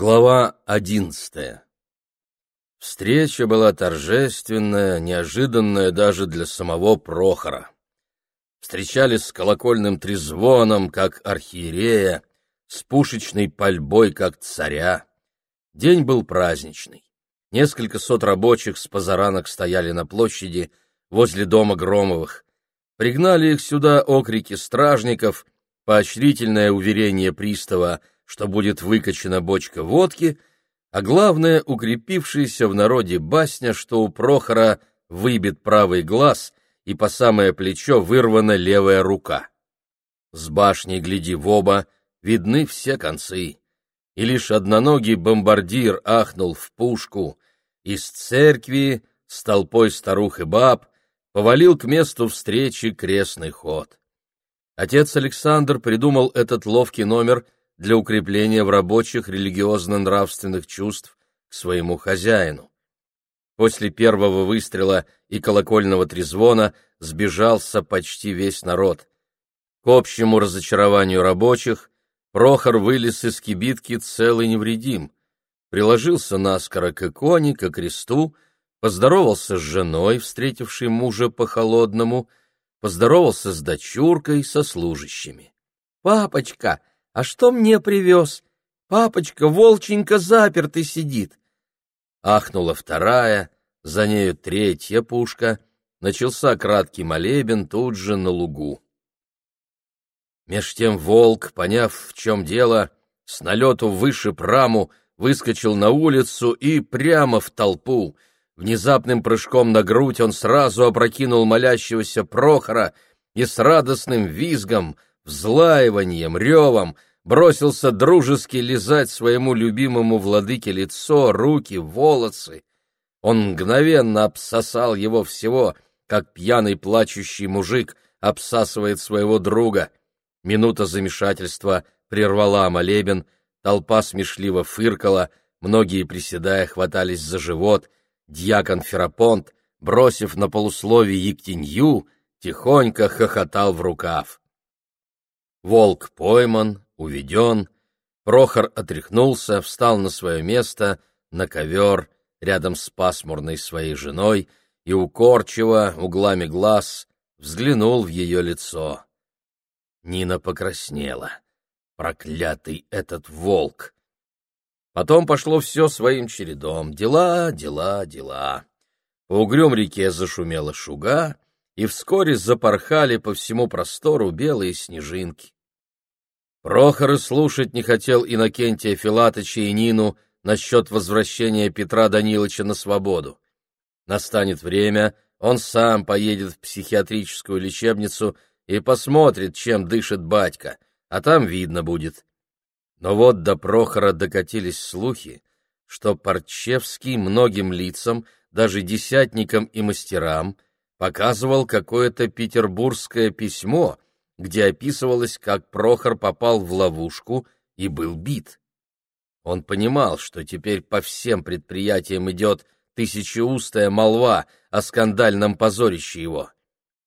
Глава одиннадцатая Встреча была торжественная, неожиданная даже для самого Прохора. Встречались с колокольным трезвоном, как архиерея, с пушечной пальбой, как царя. День был праздничный. Несколько сот рабочих с позаранок стояли на площади возле дома Громовых. Пригнали их сюда окрики стражников, поощрительное уверение пристава — что будет выкачана бочка водки, а главное — укрепившаяся в народе басня, что у Прохора выбит правый глаз и по самое плечо вырвана левая рука. С башни, гляди в оба, видны все концы, и лишь одноногий бомбардир ахнул в пушку, из церкви с толпой старух и баб повалил к месту встречи крестный ход. Отец Александр придумал этот ловкий номер — для укрепления в рабочих религиозно-нравственных чувств к своему хозяину. После первого выстрела и колокольного трезвона сбежался почти весь народ. К общему разочарованию рабочих Прохор вылез из кибитки целый невредим, приложился наскоро к иконе, к кресту, поздоровался с женой, встретившей мужа по-холодному, поздоровался с дочуркой, со служащими. «Папочка, а что мне привез? Папочка, волченька запертый сидит. Ахнула вторая, за нею третья пушка. Начался краткий молебен тут же на лугу. Меж тем волк, поняв, в чем дело, с налету выше праму, выскочил на улицу и прямо в толпу. Внезапным прыжком на грудь он сразу опрокинул молящегося Прохора и с радостным визгом, взлаиванием, ревом — бросился дружески лизать своему любимому владыке лицо, руки, волосы. Он мгновенно обсосал его всего, как пьяный плачущий мужик обсасывает своего друга. Минута замешательства прервала молебен, толпа смешливо фыркала, многие, приседая, хватались за живот, дьякон Ферапонт, бросив на полусловие Ектенью, тихонько хохотал в рукав. Волк пойман, уведен. Прохор отряхнулся, встал на свое место, на ковер, рядом с пасмурной своей женой, и укорчиво, углами глаз, взглянул в ее лицо. Нина покраснела. Проклятый этот волк! Потом пошло все своим чередом. Дела, дела, дела. По угрюм реке зашумела шуга, и вскоре запорхали по всему простору белые снежинки. Прохор слушать не хотел Иннокентия Филатыча и Нину насчет возвращения Петра Даниловича на свободу. Настанет время, он сам поедет в психиатрическую лечебницу и посмотрит, чем дышит батька, а там видно будет. Но вот до Прохора докатились слухи, что Парчевский многим лицам, даже десятникам и мастерам, показывал какое-то петербургское письмо — где описывалось, как Прохор попал в ловушку и был бит. Он понимал, что теперь по всем предприятиям идет тысячеустая молва о скандальном позорище его.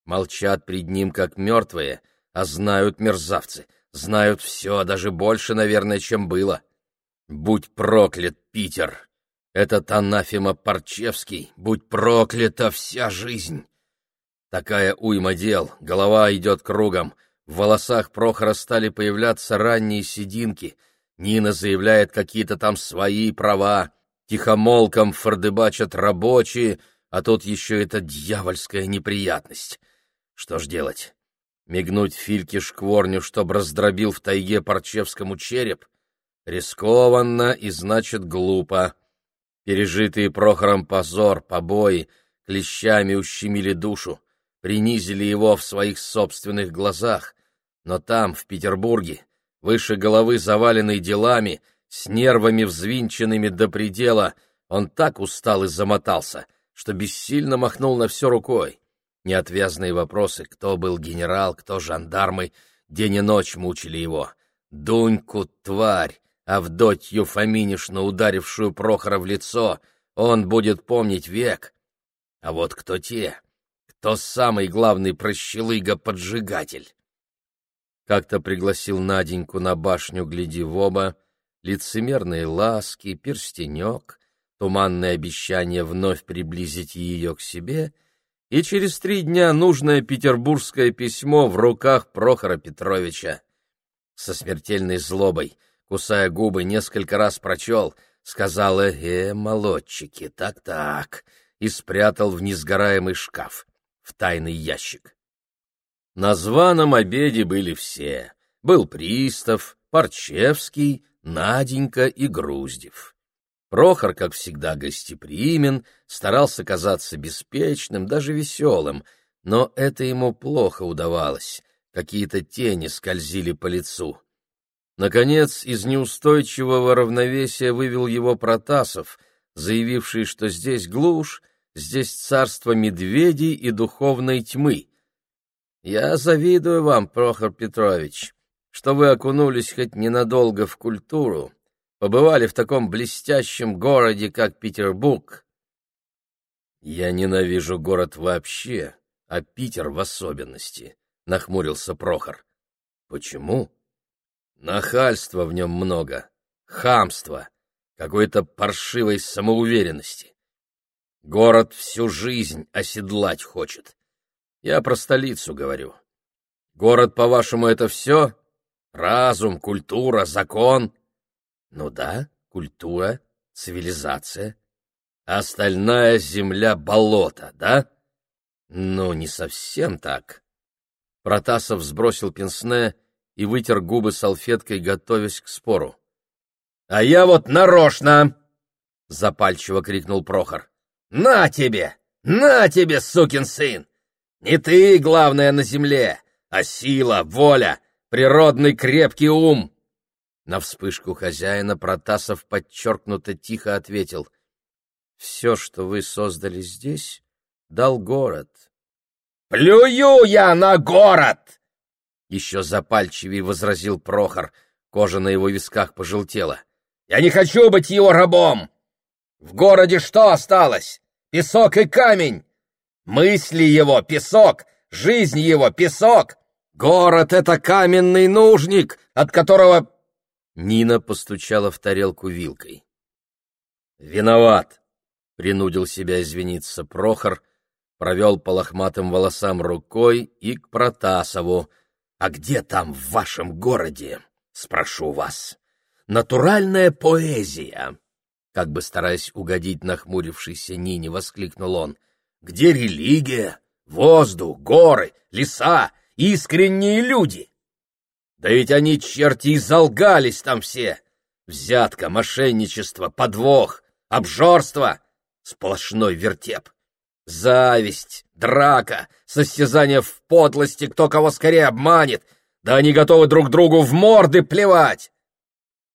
Молчат пред ним, как мертвые, а знают мерзавцы, знают все, даже больше, наверное, чем было. Будь проклят, Питер! Этот анафема Парчевский, будь проклята вся жизнь! Такая уйма дел, голова идет кругом. В волосах Прохора стали появляться ранние сединки. Нина заявляет какие-то там свои права. Тихомолком фордыбачат рабочие, а тут еще эта дьявольская неприятность. Что ж делать? Мигнуть Фильке шкворню, чтоб раздробил в тайге Парчевскому череп? Рискованно и, значит, глупо. Пережитые Прохором позор, побои, клещами ущемили душу принизили его в своих собственных глазах, но там, в Петербурге, выше головы заваленный делами, с нервами взвинченными до предела, он так устал и замотался, что бессильно махнул на все рукой. Неотвязные вопросы, кто был генерал, кто жандармы, день и ночь мучили его. Дуньку, тварь, Авдотью Фоминишну, ударившую Прохора в лицо, он будет помнить век. А вот кто те? То самый главный прощелыга-поджигатель. Как-то пригласил Наденьку на башню, гляди в оба, лицемерные ласки, перстенек, туманное обещание вновь приблизить ее к себе, и через три дня нужное петербургское письмо в руках Прохора Петровича. Со смертельной злобой, кусая губы, несколько раз прочел, сказала «Э, молодчики, так-так», и спрятал в несгораемый шкаф, в тайный ящик. На званом обеде были все. Был Пристав, Парчевский, Наденька и Груздев. Прохор, как всегда, гостеприимен, старался казаться беспечным, даже веселым, но это ему плохо удавалось, какие-то тени скользили по лицу. Наконец, из неустойчивого равновесия вывел его Протасов, заявивший, что здесь глушь, здесь царство медведей и духовной тьмы. «Я завидую вам, Прохор Петрович, что вы окунулись хоть ненадолго в культуру, побывали в таком блестящем городе, как Петербург. Я ненавижу город вообще, а Питер в особенности, нахмурился Прохор. Почему? Нахальства в нем много, хамства, какой-то паршивой самоуверенности. Город всю жизнь оседлать хочет. Я про столицу говорю. Город, по-вашему, это все? Разум, культура, закон? Ну да, культура, цивилизация. Остальная земля — болото, да? Ну, не совсем так. Протасов сбросил пенсне и вытер губы салфеткой, готовясь к спору. — А я вот нарочно! — запальчиво крикнул Прохор. — На тебе! На тебе, сукин сын! Не ты, главное, на земле, а сила, воля, природный крепкий ум! На вспышку хозяина Протасов подчеркнуто тихо ответил. «Все, что вы создали здесь, дал город». «Плюю я на город!» Еще запальчивее возразил Прохор. Кожа на его висках пожелтела. «Я не хочу быть его рабом! В городе что осталось? Песок и камень! Мысли его — песок, жизнь его — песок! Город — это каменный нужник, от которого Нина постучала в тарелку вилкой. «Виноват!» — принудил себя извиниться Прохор, провел по лохматым волосам рукой и к Протасову. «А где там в вашем городе, спрошу вас, натуральная поэзия?» Как бы стараясь угодить нахмурившейся Нине, воскликнул он. «Где религия, воздух, горы, леса, искренние люди?» Да ведь они, черти, и залгались там все. Взятка, мошенничество, подвох, обжорство, сплошной вертеп. Зависть, драка, состязание в подлости, кто кого скорее обманет, да они готовы друг другу в морды плевать.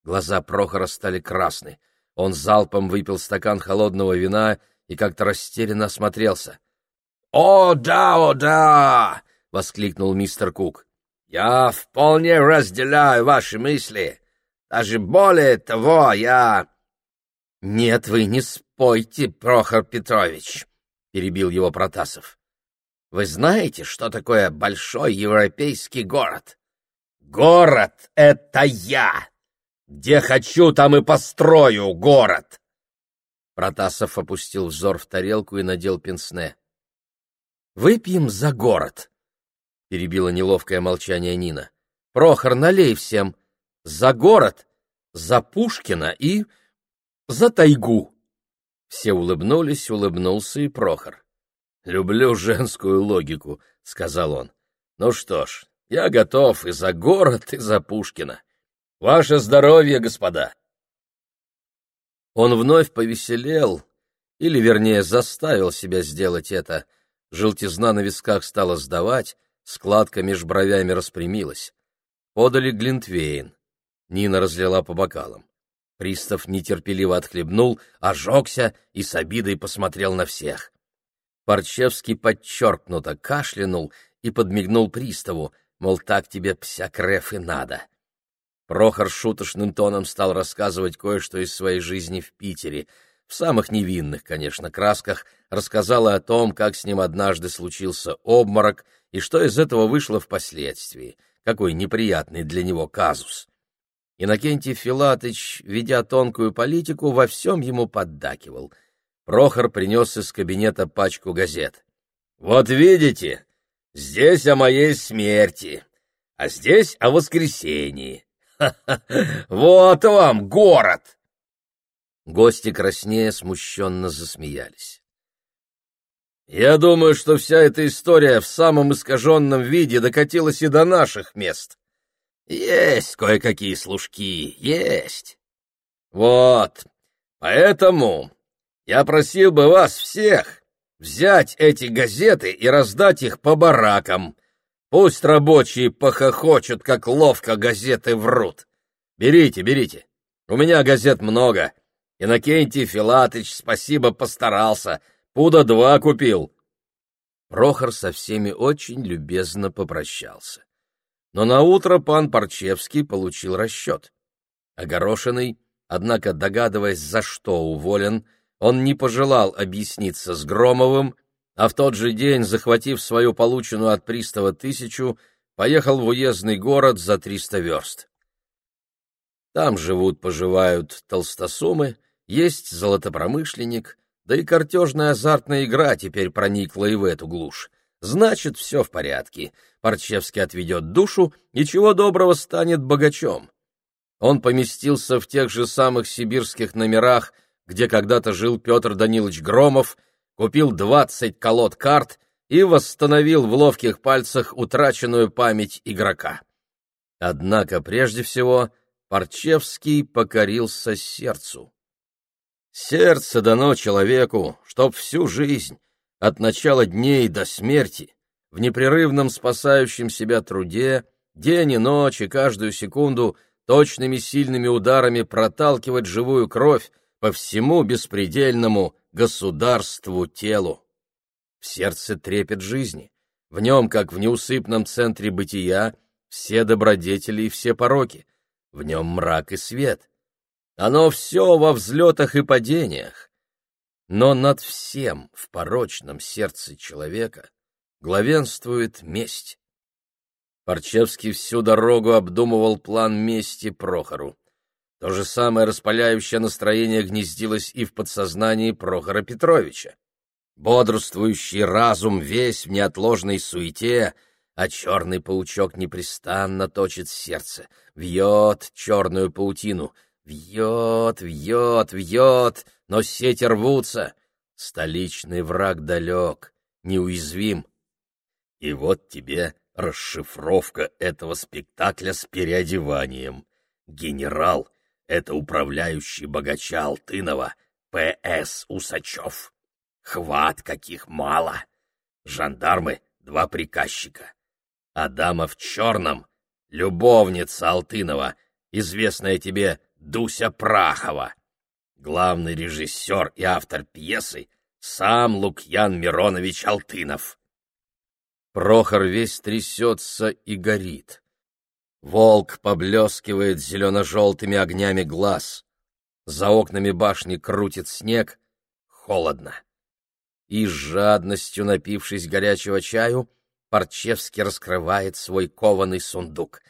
Глаза Прохора стали красны. Он залпом выпил стакан холодного вина и как-то растерянно осмотрелся. «О, да, о, да!» — воскликнул мистер Кук. Я вполне разделяю ваши мысли. Даже более того, я... — Нет, вы не спойте, Прохор Петрович, — перебил его Протасов. — Вы знаете, что такое большой европейский город? Город — это я! Где хочу, там и построю город! Протасов опустил взор в тарелку и надел пенсне. — Выпьем за город, — перебила неловкое молчание Нина. — Прохор, налей всем. За город, за Пушкина и за тайгу. Все улыбнулись, улыбнулся и Прохор. — Люблю женскую логику, — сказал он. — Ну что ж, я готов и за город, и за Пушкина. Ваше здоровье, господа! Он вновь повеселел, или, вернее, заставил себя сделать это. Желтизна на висках стала сдавать, Складка меж бровями распрямилась. Подали глинтвейн. Нина разлила по бокалам. Пристав нетерпеливо отхлебнул, ожегся и с обидой посмотрел на всех. Парчевский подчеркнуто кашлянул и подмигнул приставу, мол, так тебе псякреф и надо. Прохор шуточным тоном стал рассказывать кое-что из своей жизни в Питере. В самых невинных, конечно, красках рассказала о том, как с ним однажды случился обморок, и что из этого вышло впоследствии, какой неприятный для него казус. Иннокентий Филатыч, ведя тонкую политику, во всем ему поддакивал. Прохор принес из кабинета пачку газет. «Вот видите, здесь о моей смерти, а здесь о воскресении. Вот вам город!» Гости краснее смущенно засмеялись. «Я думаю, что вся эта история в самом искаженном виде докатилась и до наших мест. Есть кое-какие служки, есть. Вот, поэтому я просил бы вас всех взять эти газеты и раздать их по баракам. Пусть рабочие похохочут, как ловко газеты врут. Берите, берите. У меня газет много. Иннокентий Филатыч, спасибо, постарался. Пуда два купил. Прохор со всеми очень любезно попрощался. Но на утро пан Парчевский получил расчет. Огорошенный, однако догадываясь, за что уволен, он не пожелал объясниться с Громовым, а в тот же день, захватив свою полученную от пристава тысячу, поехал в уездный город за триста верст. Там живут-поживают толстосумы, есть золотопромышленник, да и картежная азартная игра теперь проникла и в эту глушь. Значит, все в порядке. Парчевский отведет душу и чего доброго станет богачом. Он поместился в тех же самых сибирских номерах, где когда-то жил Петр Данилович Громов, купил двадцать колод карт и восстановил в ловких пальцах утраченную память игрока. Однако прежде всего Парчевский покорился сердцу. Сердце дано человеку, чтоб всю жизнь от начала дней до смерти, в непрерывном спасающем себя труде, день и ночь и каждую секунду точными сильными ударами проталкивать живую кровь по всему беспредельному государству телу. В сердце трепет жизни, в нем, как в неусыпном центре бытия, все добродетели и все пороки, в нем мрак и свет. Оно все во взлетах и падениях, но над всем в порочном сердце человека главенствует месть. Парчевский всю дорогу обдумывал план мести Прохору. То же самое распаляющее настроение гнездилось и в подсознании Прохора Петровича. Бодрствующий разум весь в неотложной суете, а черный паучок непрестанно точит сердце, вьет черную паутину — Вьет, вьет, вьет, но сети рвутся. Столичный враг далек, неуязвим. И вот тебе расшифровка этого спектакля с переодеванием. Генерал — это управляющий богача Алтынова, П.С. Усачев. Хват каких мало. Жандармы — два приказчика. А дама в черном — любовница Алтынова, известная тебе Дуся Прахова. Главный режиссер и автор пьесы — сам Лукьян Миронович Алтынов. Прохор весь трясется и горит. Волк поблескивает зелено-желтыми огнями глаз. За окнами башни крутит снег. Холодно. И с жадностью напившись горячего чаю, Парчевский раскрывает свой кованый сундук.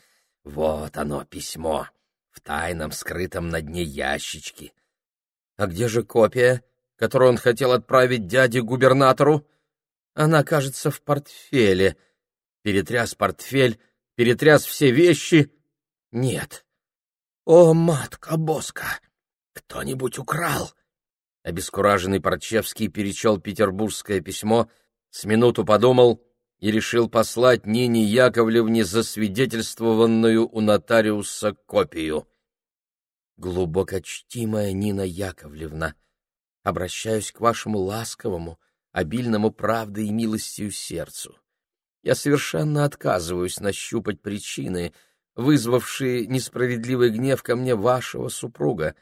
Вот оно, письмо в тайном, скрытом на дне ящичке. А где же копия, которую он хотел отправить дяде-губернатору? Она, кажется, в портфеле. Перетряс портфель, перетряс все вещи. Нет. О, матка Боска! Кто-нибудь украл? Обескураженный Парчевский перечел петербургское письмо, с минуту подумал и решил послать Нине Яковлевне засвидетельствованную у нотариуса копию. «Глубокочтимая Нина Яковлевна, обращаюсь к вашему ласковому, обильному правдой и милостью сердцу. Я совершенно отказываюсь нащупать причины, вызвавшие несправедливый гнев ко мне вашего супруга.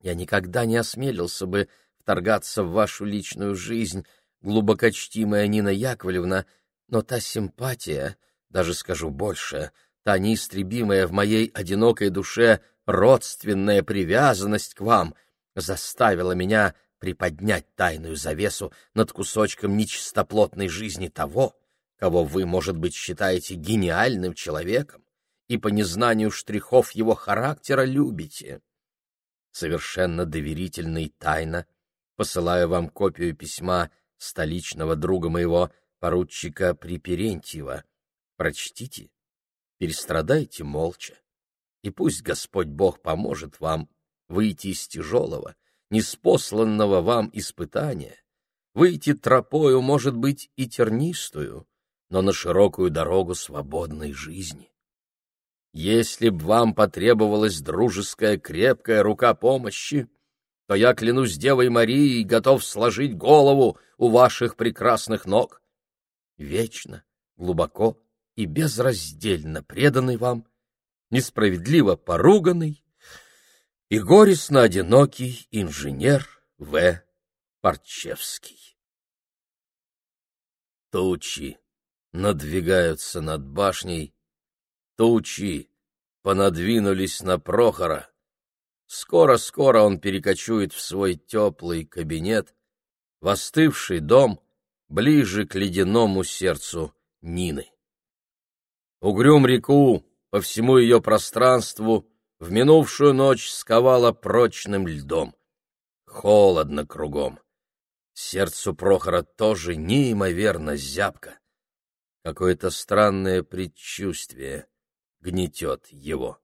Я никогда не осмелился бы вторгаться в вашу личную жизнь, глубокочтимая Нина Яковлевна, — но та симпатия, даже скажу больше, та неистребимая в моей одинокой душе родственная привязанность к вам заставила меня приподнять тайную завесу над кусочком нечистоплотной жизни того, кого вы, может быть, считаете гениальным человеком, и по незнанию штрихов его характера любите. Совершенно доверительно и тайно посылаю вам копию письма столичного друга моего, поручика Приперентьева. Прочтите, перестрадайте молча, и пусть Господь Бог поможет вам выйти из тяжелого, неспосланного вам испытания, выйти тропою, может быть, и тернистую, но на широкую дорогу свободной жизни. Если б вам потребовалась дружеская крепкая рука помощи, то я, клянусь Девой Марией, готов сложить голову у ваших прекрасных ног. Вечно, глубоко и безраздельно преданный вам, несправедливо поруганный и горестно одинокий инженер В. Парчевский. Тучи надвигаются над башней, тучи понадвинулись на Прохора. Скоро-скоро он перекочует в свой теплый кабинет, в остывший дом, ближе к ледяному сердцу Нины. Угрюм реку по всему ее пространству в минувшую ночь сковала прочным льдом. Холодно кругом. Сердцу Прохора тоже неимоверно зябко. Какое-то странное предчувствие гнетет его.